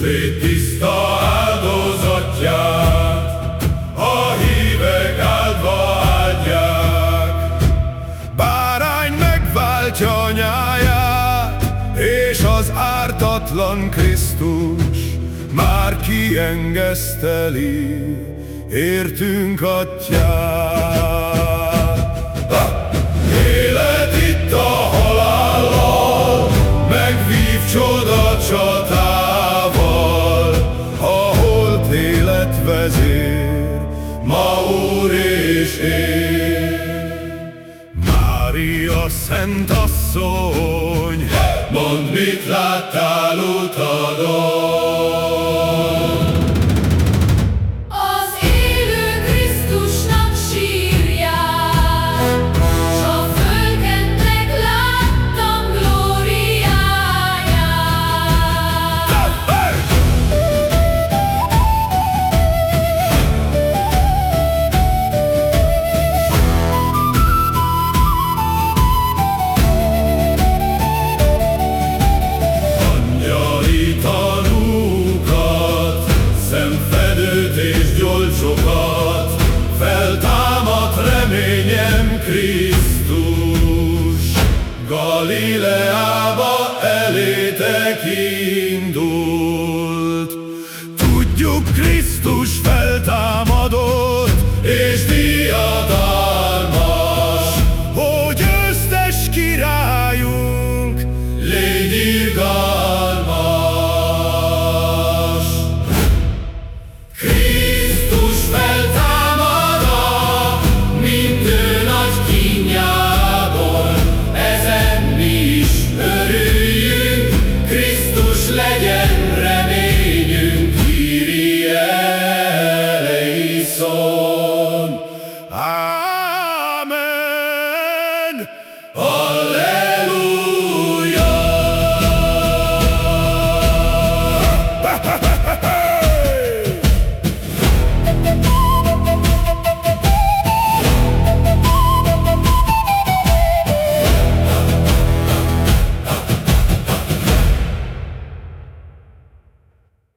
légy tiszta áldozatját, a hívek áldva áldják. Bárány megváltja nyáját, és az ártatlan Krisztus már kiengeszteli, értünk atyát. És én. Mária Szent Asszony, mondd, mit láttál utadon? reményem Krisztus, Galileába elétek indult. Tudjuk Krisztus feltámadott, és diadalmas, hogy összes királyunk légy igaz. soul.